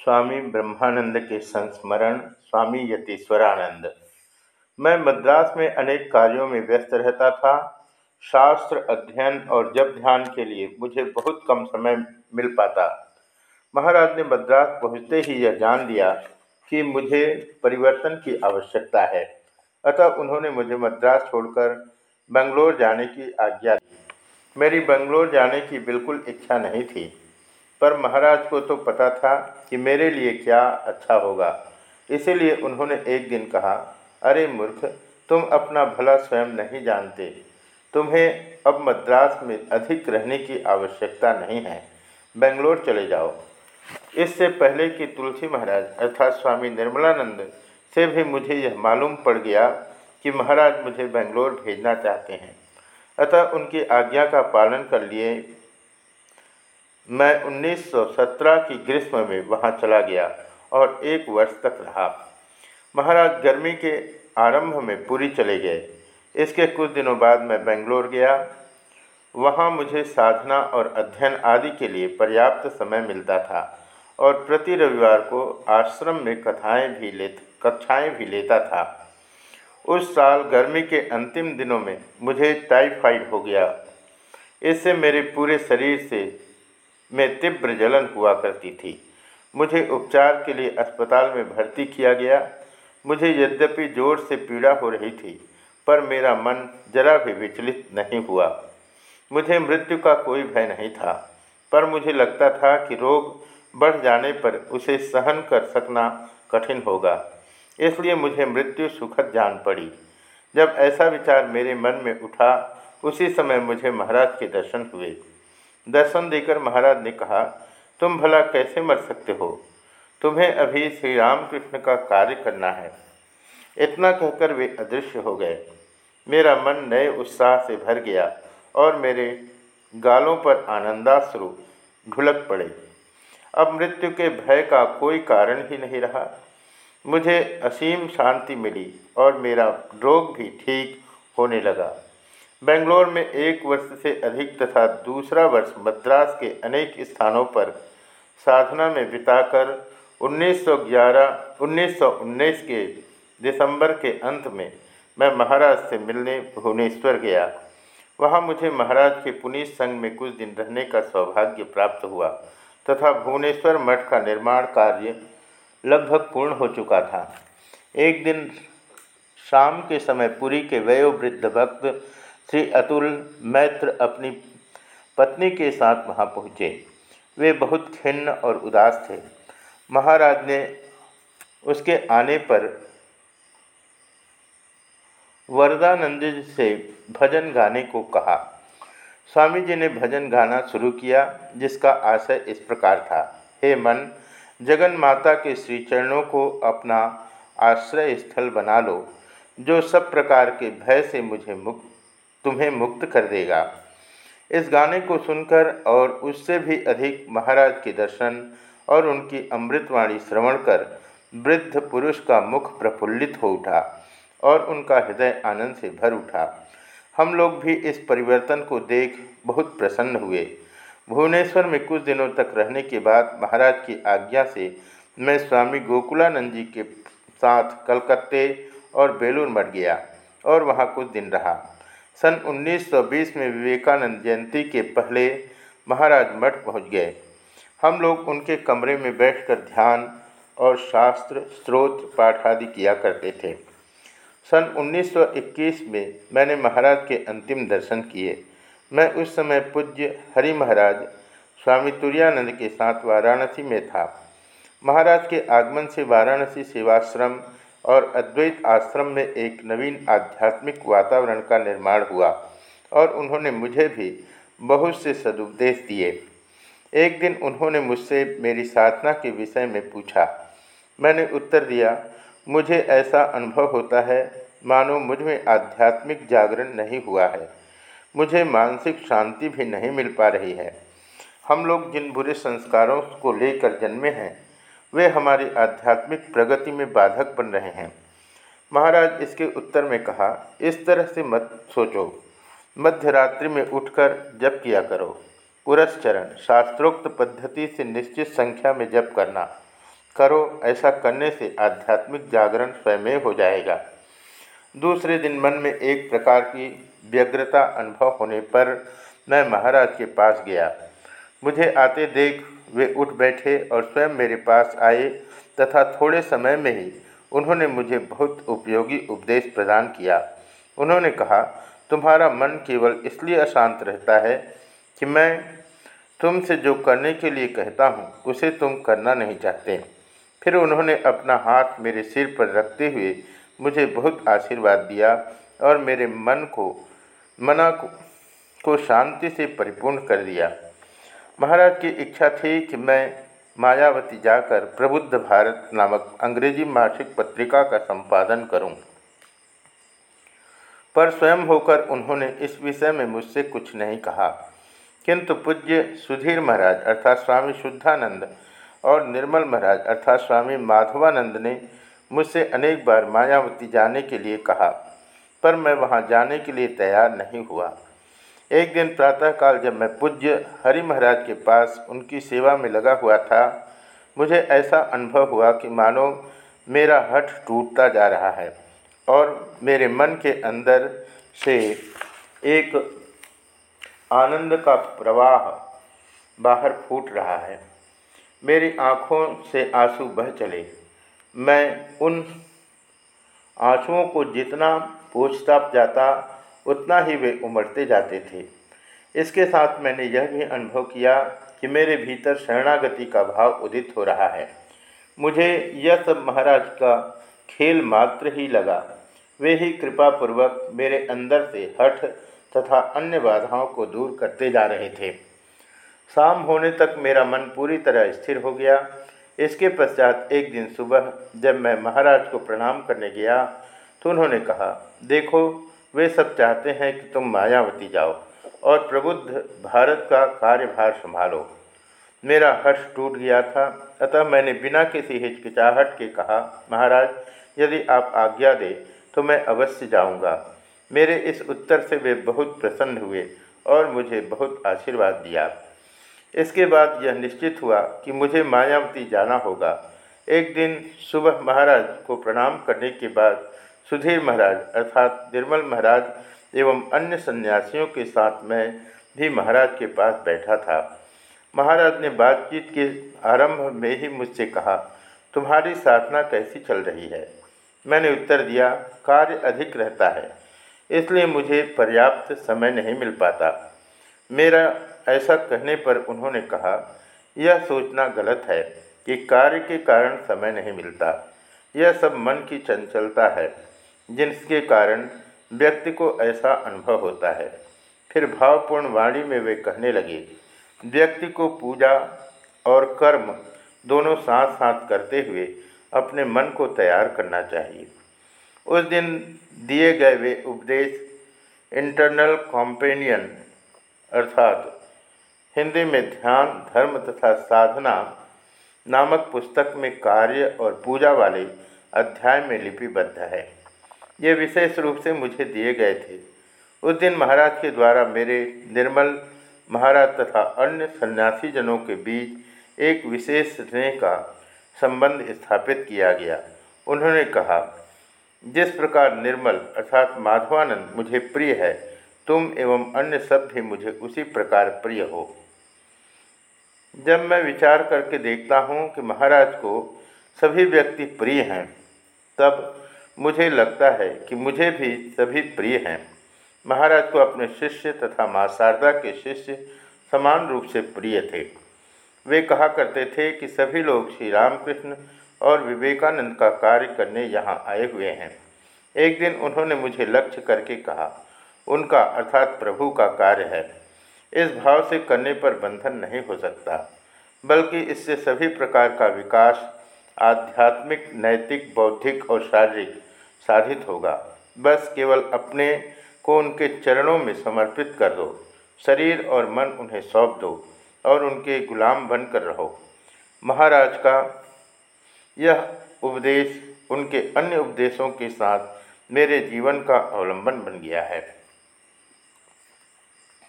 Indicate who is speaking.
Speaker 1: स्वामी ब्रह्मानंद के संस्मरण, स्वामी यतीश्वरानंद। मैं मद्रास में अनेक कार्यों में व्यस्त रहता था। शास्त्र अध्ययन और जप ध्यान के लिए मुझे बहुत कम समय मिल पाता। महाराज ने मद्रास पहुँचते ही यह जान लिया कि मुझे परिवर्तन की आवश्यकता है। अतः उन्होंने मुझे मद्रास छोड़कर बंगलोर जाने की आज्ञा दी। मेरी बंगलोर जाने की बिल्कुल इच्छा नहीं थी। पर महाराज को तो पता था कि मेरे लिए क्या अच्छा होगा। इसीलिए उन्होंने एक दिन कहा, अरे मूर्ख, तुम अपना भला स्वयं नहीं जानते। तुम्हें अब मद्रास में अधिक रहने की आवश्यकता नहीं है। बेंगलोर चले जाओ। इससे पहले कि तुलसी महाराज अर्थात स्वामी निर्मलानंद से भी मुझे यह मालूम पड़ गया कि महाराज मुझे बेंगलोर भेजना चाहते हैं। अतः उनकी आज्ञा का पालन कर लिए मैं 1917 की ग्रीष्म में वहाँ चला गया और एक वर्ष तक रहा। महाराज गर्मी के आरंभ में पूरी चले गए। इसके कुछ दिनों बाद मैं बेंगलोर गया। वहाँ मुझे साधना और अध्ययन आदि के लिए पर्याप्त समय मिलता था और प्रति रविवार को आश्रम में कथाएँ भी ले कक्षाएँ भी लेता था। उस साल गर्मी के अंतिम दिनों में मुझे टाइफाइड हो गया। इससे मेरे पूरे शरीर से में तीव्र जलन हुआ करती थी। मुझे उपचार के लिए अस्पताल में भर्ती किया गया। मुझे यद्यपि ज़ोर से पीड़ा हो रही थी, पर मेरा मन जरा भी विचलित नहीं हुआ। मुझे मृत्यु का कोई भय नहीं था, पर मुझे लगता था कि रोग बढ़ जाने पर उसे सहन कर सकना कठिन होगा। इसलिए मुझे मृत्यु सुखद जान पड़ी। जब ऐसा विचार मेरे मन में उठा, उसी समय मुझे महाराज के दर्शन हुए। दर्शन देकर महाराज ने कहा, तुम भला कैसे मर सकते हो? तुम्हें अभी श्री रामकृष्ण का कार्य करना है। इतना कहकर वे अदृश्य हो गए। मेरा मन नए उत्साह से भर गया और मेरे गालों पर आनंदाश्रु ढुलक पड़े। अब मृत्यु के भय का कोई कारण ही नहीं रहा। मुझे असीम शांति मिली और मेरा रोग भी ठीक होने लगा। बेंगलोर में एक वर्ष से अधिक तथा दूसरा वर्ष मद्रास के अनेक स्थानों पर साधना में बिताकर 1911 1919 के दिसंबर के अंत में मैं महाराज से मिलने भुवनेश्वर गया। वहाँ मुझे महाराज के पुनीत संघ में कुछ दिन रहने का सौभाग्य प्राप्त हुआ तथा भुवनेश्वर मठ का निर्माण कार्य लगभग पूर्ण हो चुका था। एक दिन शाम के समय पुरी के वयोवृद्ध भक्त श्री अतुल मैत्र अपनी पत्नी के साथ वहाँ पहुँचे। वे बहुत खिन्न और उदास थे। महाराज ने उसके आने पर वरदानंद से भजन गाने को कहा। स्वामी जी ने भजन गाना शुरू किया, जिसका आशय इस प्रकार था। हे मन, जगन माता के श्री चरणों को अपना आश्रय स्थल बना लो, जो सब प्रकार के भय से मुझे मुक्त तुम्हें मुक्त कर देगा। इस गाने को सुनकर और उससे भी अधिक महाराज के दर्शन और उनकी अमृतवाणी श्रवण कर वृद्ध पुरुष का मुख प्रफुल्लित हो उठा और उनका हृदय आनंद से भर उठा। हम लोग भी इस परिवर्तन को देख बहुत प्रसन्न हुए। भुवनेश्वर में कुछ दिनों तक रहने के बाद महाराज की आज्ञा से मैं स्वामी गोकुलानंद जी के साथ कलकत्ते और बेलूर मठ गया और वहाँ कुछ दिन रहा। सन 1920 में विवेकानंद जयंती के पहले महाराज मठ पहुँच गए। हम लोग उनके कमरे में बैठकर ध्यान और शास्त्र स्त्रोत पाठ आदि किया करते थे। सन 1921 में मैंने महाराज के अंतिम दर्शन किए। मैं उस समय पूज्य हरि महाराज स्वामी तुरानंद के साथ वाराणसी में था। महाराज के आगमन से वाराणसी सेवाश्रम और अद्वैत आश्रम में एक नवीन आध्यात्मिक वातावरण का निर्माण हुआ और उन्होंने मुझे भी बहुत से सदुपदेश दिए। एक दिन उन्होंने मुझसे मेरी साधना के विषय में पूछा। मैंने उत्तर दिया, मुझे ऐसा अनुभव होता है, मानो मुझमें आध्यात्मिक जागरण नहीं हुआ है। मुझे मानसिक शांति भी नहीं मिल पा रही है। हम लोग जिन बुरे संस्कारों को लेकर जन्मे हैं वे हमारी आध्यात्मिक प्रगति में बाधक बन रहे हैं। महाराज इसके उत्तर में कहा, इस तरह से मत सोचो। मध्य रात्रि में उठकर जप किया करो। पुरस्चरण शास्त्रोक्त पद्धति से निश्चित संख्या में जप करना। करो, ऐसा करने से आध्यात्मिक जागरण स्वयं हो जाएगा। दूसरे दिन मन में एक प्रकार की व्यग्रता अनुभव होने पर मैं महाराज के पास गया। मुझे आते देख वे उठ बैठे और स्वयं मेरे पास आए तथा थोड़े समय में ही उन्होंने मुझे बहुत उपयोगी उपदेश प्रदान किया। उन्होंने कहा तुम्हारा मन केवल इसलिए अशांत रहता है कि मैं तुमसे जो करने के लिए कहता हूँ उसे तुम करना नहीं चाहते। फिर उन्होंने अपना हाथ मेरे सिर पर रखते हुए मुझे बहुत आशीर्वाद दिया और मेरे मन को मना को, को शांति से परिपूर्ण कर दिया। महाराज की इच्छा थी कि मैं मायावती जाकर प्रबुद्ध भारत नामक अंग्रेज़ी मासिक पत्रिका का संपादन करूँ। पर स्वयं होकर उन्होंने इस विषय में मुझसे कुछ नहीं कहा किंतु पूज्य सुधीर महाराज अर्थात स्वामी शुद्धानंद और निर्मल महाराज अर्थात स्वामी माधवानंद ने मुझसे अनेक बार मायावती जाने के लिए कहा, पर मैं वहाँ जाने के लिए तैयार नहीं हुआ एक दिन प्रातःकाल जब मैं पूज्य हरि महाराज के पास उनकी सेवा में लगा हुआ था, मुझे ऐसा अनुभव हुआ कि मानो मेरा हठ टूटता जा रहा है और मेरे मन के अंदर से एक आनंद का प्रवाह बाहर फूट रहा है। मेरी आँखों से आँसू बह चले। मैं उन आंसुओं को जितना पूछता जाता उतना ही वे उमड़ते जाते थे। इसके साथ मैंने यह भी अनुभव किया कि मेरे भीतर शरणागति का भाव उदित हो रहा है। मुझे यह सब महाराज का खेल मात्र ही लगा। वे ही कृपापूर्वक मेरे अंदर से हठ तथा अन्य बाधाओं को दूर करते जा रहे थे। शाम होने तक मेरा मन पूरी तरह स्थिर हो गया। इसके पश्चात एक दिन सुबह जब मैं महाराज को प्रणाम करने गया तो उन्होंने कहा, देखो वे सब चाहते हैं कि तुम मायावती जाओ और प्रबुद्ध भारत का कार्यभार संभालो। मेरा हर्ष टूट गया था, अतः मैंने बिना किसी हिचकिचाहट के कहा, महाराज, यदि आप आज्ञा दें तो मैं अवश्य जाऊँगा। मेरे इस उत्तर से वे बहुत प्रसन्न हुए और मुझे बहुत आशीर्वाद दिया। इसके बाद यह निश्चित हुआ कि मुझे मायावती जाना होगा। एक दिन सुबह महाराज को प्रणाम करने के बाद सुधीर महाराज अर्थात निर्मल महाराज एवं अन्य सन्यासियों के साथ मैं भी महाराज के पास बैठा था। महाराज ने बातचीत के आरंभ में ही मुझसे कहा, तुम्हारी साधना कैसी चल रही है? मैंने उत्तर दिया, कार्य अधिक रहता है, इसलिए मुझे पर्याप्त समय नहीं मिल पाता। मेरा ऐसा कहने पर उन्होंने कहा, यह सोचना गलत है कि कार्य के कारण समय नहीं मिलता। यह सब मन की चंचलता है। जिसके कारण व्यक्ति को ऐसा अनुभव होता है। फिर भावपूर्ण वाणी में वे कहने लगे, व्यक्ति को पूजा और कर्म दोनों साथ साथ करते हुए अपने मन को तैयार करना चाहिए। उस दिन दिए गए वे उपदेश, इंटरनल कॉम्पेनियन अर्थात हिंदी में ध्यान, धर्म तथा साधना नामक पुस्तक में कार्य और पूजा वाले अध्याय में लिपिबद्ध है। ये विशेष रूप से मुझे दिए गए थे। उस दिन महाराज के द्वारा मेरे निर्मल महाराज तथा अन्य सन्यासी जनों के बीच एक विशेष स्नेह का संबंध स्थापित किया गया। उन्होंने कहा, जिस प्रकार निर्मल अर्थात माधवानंद मुझे प्रिय है, तुम एवं अन्य सब भी मुझे उसी प्रकार प्रिय हो। जब मैं विचार करके देखता हूँ कि महाराज को सभी व्यक्ति प्रिय हैं, तब मुझे लगता है कि मुझे भी सभी प्रिय हैं। महाराज को अपने शिष्य तथा माँ शारदा के शिष्य समान रूप से प्रिय थे। वे कहा करते थे कि सभी लोग श्री रामकृष्ण और विवेकानंद का कार्य करने यहाँ आए हुए हैं। एक दिन उन्होंने मुझे लक्ष्य करके कहा, उनका अर्थात प्रभु का कार्य है। इस भाव से करने पर बंधन नहीं हो सकता, बल्कि इससे सभी प्रकार का विकास, आध्यात्मिक, नैतिक, बौद्धिक और शारीरिक साधित होगा। बस केवल अपने को उनके चरणों में समर्पित कर दो। शरीर और मन उन्हें सौंप दो और उनके गुलाम बनकर रहो। महाराज का यह उपदेश उनके अन्य उपदेशों के साथ मेरे जीवन का अवलंबन बन गया है।